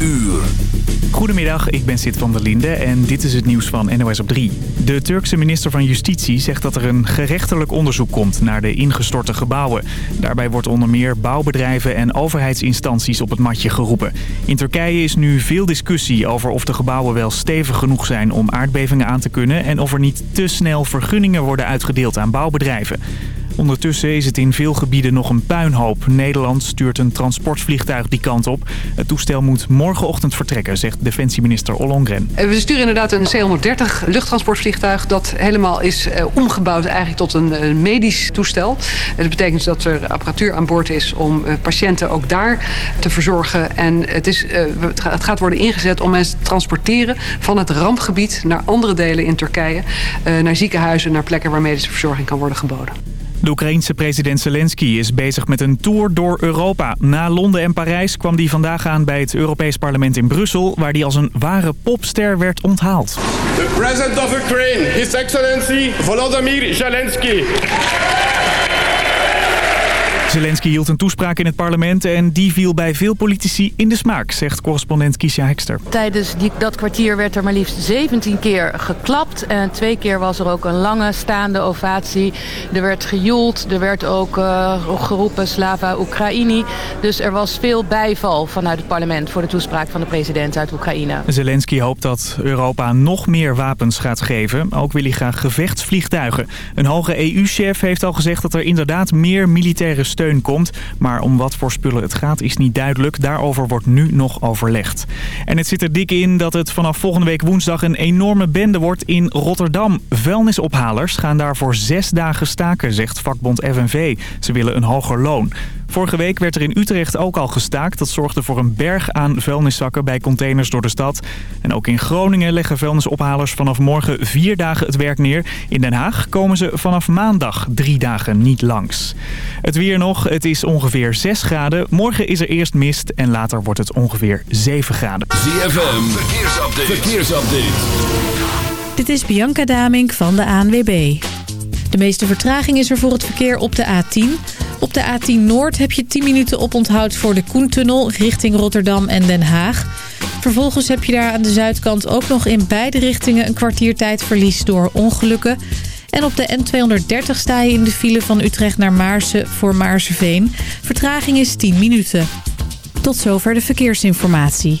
uur. Goedemiddag, ik ben Sid van der Linde en dit is het nieuws van NOS op 3. De Turkse minister van Justitie zegt dat er een gerechtelijk onderzoek komt naar de ingestorte gebouwen. Daarbij wordt onder meer bouwbedrijven en overheidsinstanties op het matje geroepen. In Turkije is nu veel discussie over of de gebouwen wel stevig genoeg zijn om aardbevingen aan te kunnen... en of er niet te snel vergunningen worden uitgedeeld aan bouwbedrijven. Ondertussen is het in veel gebieden nog een puinhoop. Nederland stuurt een transportvliegtuig die kant op. Het toestel moet morgenochtend vertrekken, zegt defensieminister Ollongren. We sturen inderdaad een C-130 luchttransportvliegtuig... dat helemaal is eh, omgebouwd eigenlijk tot een medisch toestel. Dat betekent dat er apparatuur aan boord is om eh, patiënten ook daar te verzorgen. En het, is, eh, het gaat worden ingezet om mensen te transporteren... van het rampgebied naar andere delen in Turkije. Naar ziekenhuizen, naar plekken waar medische verzorging kan worden geboden. De Oekraïense president Zelensky is bezig met een tour door Europa. Na Londen en Parijs kwam hij vandaag aan bij het Europees Parlement in Brussel... waar hij als een ware popster werd onthaald. The president of Ukraine, His Excellency Volodymyr Zelensky. Zelensky hield een toespraak in het parlement en die viel bij veel politici in de smaak, zegt correspondent Kiesja Hekster. Tijdens die, dat kwartier werd er maar liefst 17 keer geklapt en twee keer was er ook een lange staande ovatie. Er werd gejoeld, er werd ook uh, geroepen Slava Oekraïni. Dus er was veel bijval vanuit het parlement voor de toespraak van de president uit Oekraïne. Zelensky hoopt dat Europa nog meer wapens gaat geven. Ook wil hij graag gevechtsvliegtuigen. Een hoge EU-chef heeft al gezegd dat er inderdaad meer militaire komt. Maar om wat voor spullen het gaat is niet duidelijk. Daarover wordt nu nog overlegd. En het zit er dik in dat het vanaf volgende week woensdag een enorme bende wordt in Rotterdam. Vuilnisophalers gaan daar voor zes dagen staken, zegt vakbond FNV. Ze willen een hoger loon. Vorige week werd er in Utrecht ook al gestaakt. Dat zorgde voor een berg aan vuilniszakken bij containers door de stad. En ook in Groningen leggen vuilnisophalers vanaf morgen vier dagen het werk neer. In Den Haag komen ze vanaf maandag drie dagen niet langs. Het weer nog. Het is ongeveer 6 graden. Morgen is er eerst mist en later wordt het ongeveer 7 graden. ZFM. Verkeersupdate. Verkeersupdate. Dit is Bianca Damink van de ANWB. De meeste vertraging is er voor het verkeer op de A10... Op de A10 Noord heb je 10 minuten op onthoud voor de Koentunnel richting Rotterdam en Den Haag. Vervolgens heb je daar aan de zuidkant ook nog in beide richtingen een kwartiertijdverlies door ongelukken. En op de N230 sta je in de file van Utrecht naar Maarsen voor Maarseveen. Vertraging is 10 minuten. Tot zover de verkeersinformatie.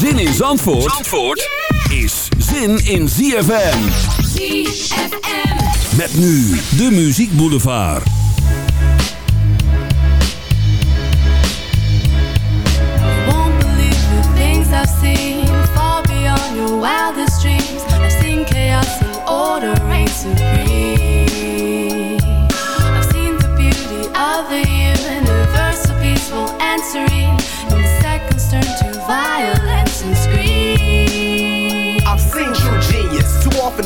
Zin in Zandvoort, Zandvoort is zin in ZFM. ZFM. Met nu de Muziek Boulevard. I've seen far beyond your wildest dreams. I've seen chaos and order reign supreme. I've seen the beauty of the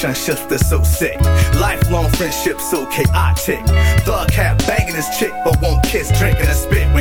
Seen relationships that's so sick. Lifelong friendships so chaotic. Thug cat banging his chick, but won't kiss, drinking a spit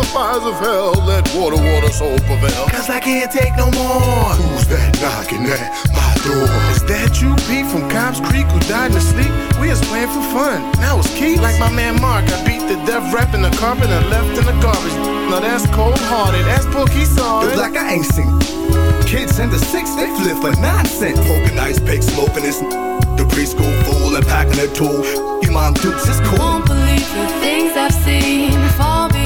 the fires of hell. Let water, water, soul prevail. Cause I can't take no more. Who's that knocking at my door? Is that you, Pete, from Cobb's Creek, who died in his sleep? We was playing for fun. Now it's Keith. Like my man Mark, I beat the death rap in the carpet and left in the garbage. Now that's cold hearted. That's Pookie saw The it. black I ain't seen. Kids in the six, they flip for nonsense. Poking ice pick, smoking this. The preschool fool and packing a tool. You mom dukes is cool. Won't believe the things I've seen fall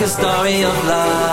like a story of love.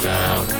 sound.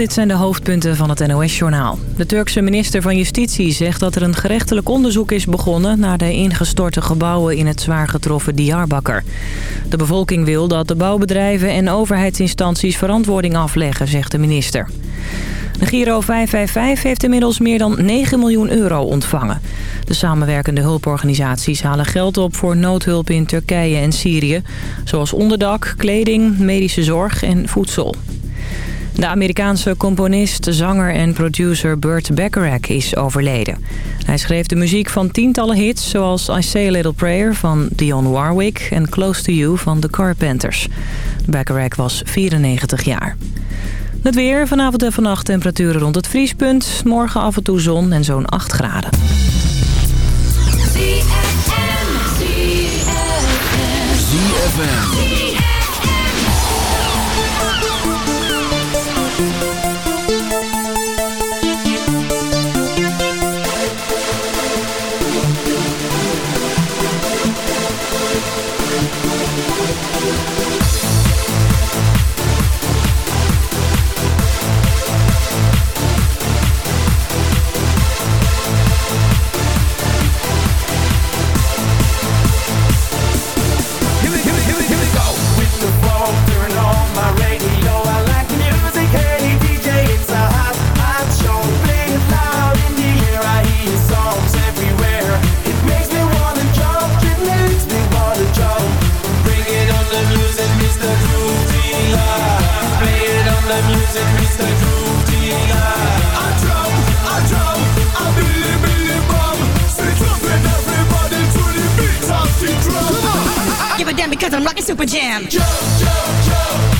dit zijn de hoofdpunten van het NOS-journaal. De Turkse minister van Justitie zegt dat er een gerechtelijk onderzoek is begonnen... naar de ingestorte gebouwen in het zwaar getroffen Diyarbakir. De bevolking wil dat de bouwbedrijven en overheidsinstanties verantwoording afleggen, zegt de minister. De Giro 555 heeft inmiddels meer dan 9 miljoen euro ontvangen. De samenwerkende hulporganisaties halen geld op voor noodhulp in Turkije en Syrië... zoals onderdak, kleding, medische zorg en voedsel. De Amerikaanse componist, zanger en producer Burt Bacharach is overleden. Hij schreef de muziek van tientallen hits zoals I Say a Little Prayer van Dionne Warwick en Close to You van The Carpenters. Bacharach was 94 jaar. Het weer, vanavond en vannacht temperaturen rond het vriespunt. Morgen af en toe zon en zo'n 8 graden. down because I'm rocking Super Jam. Joe, Joe, Joe.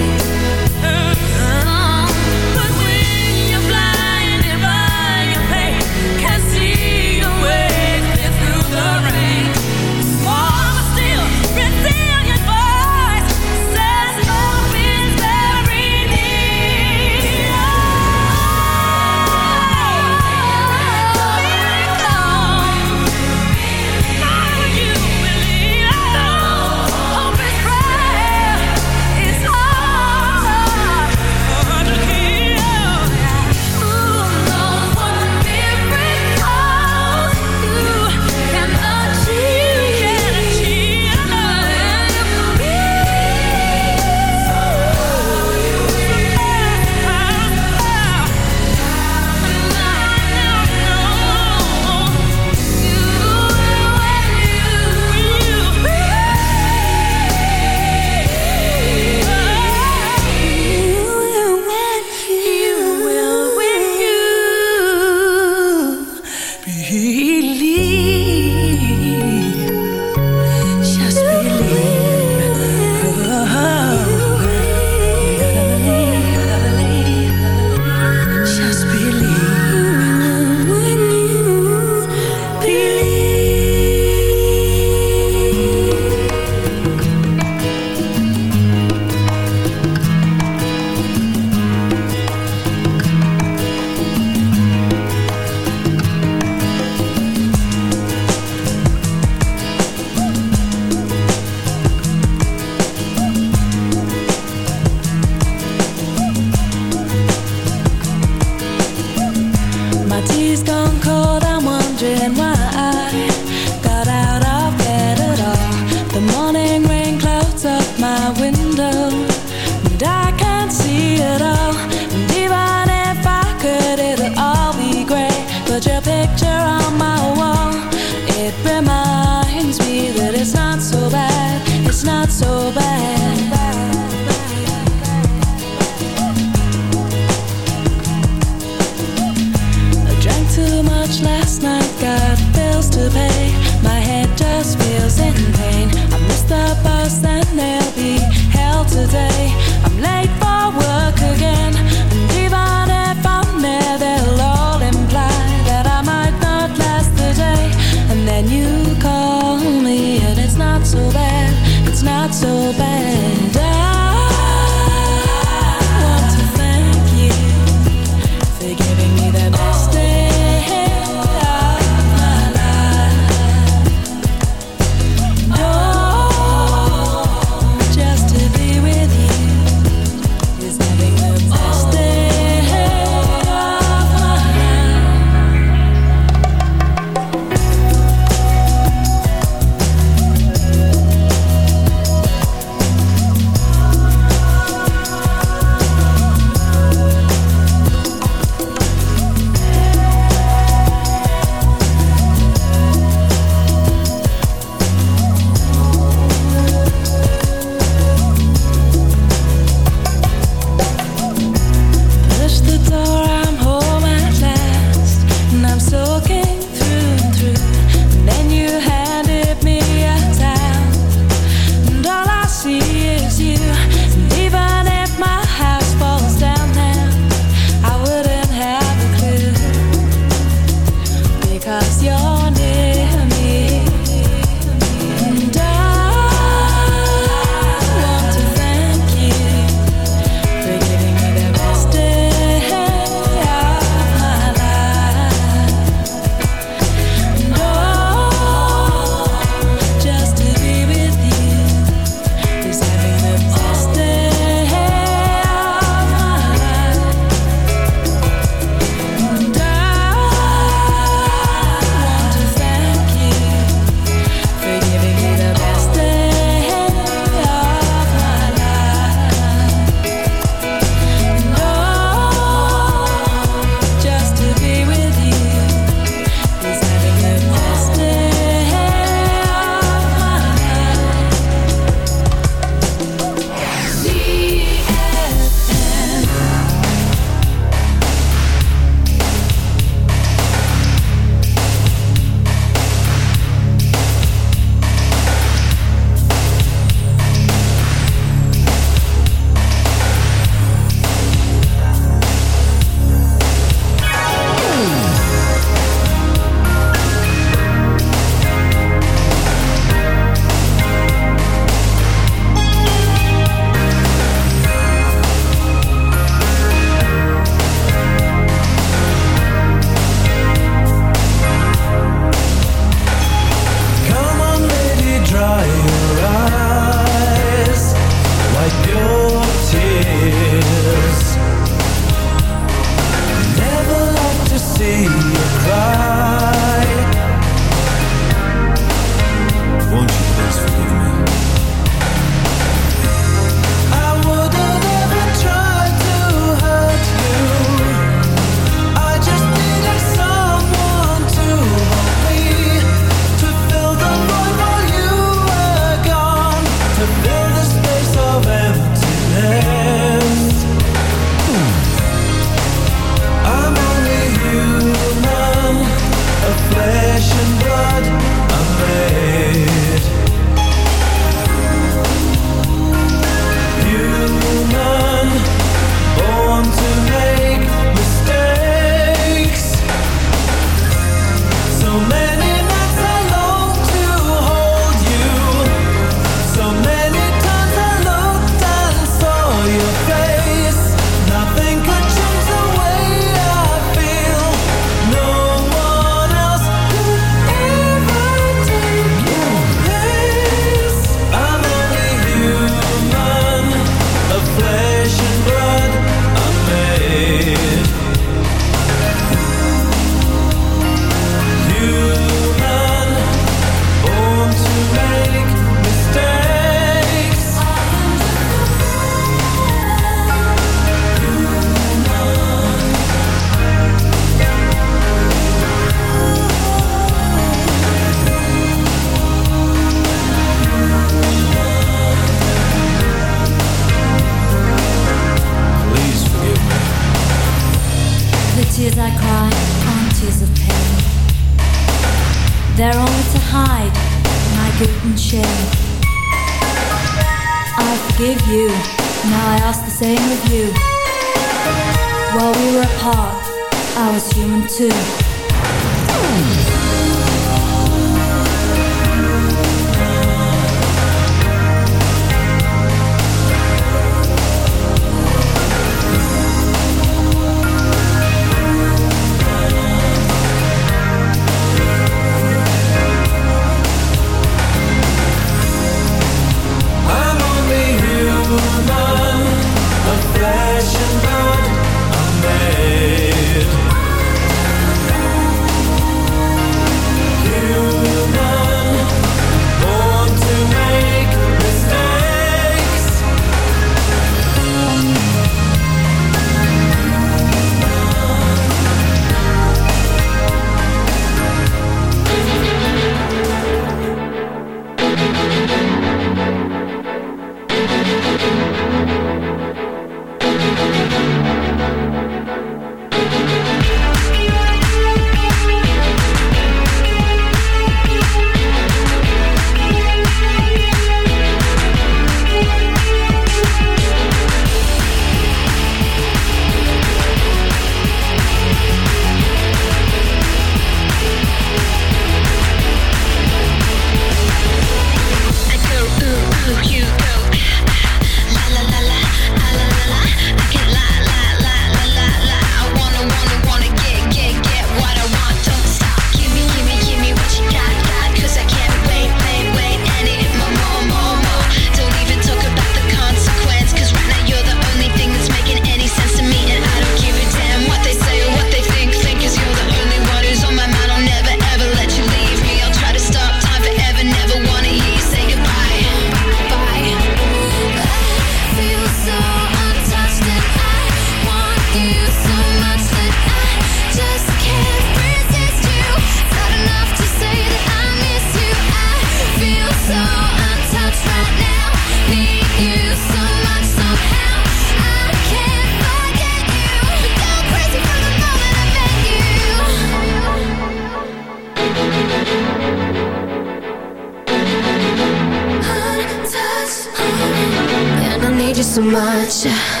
too much.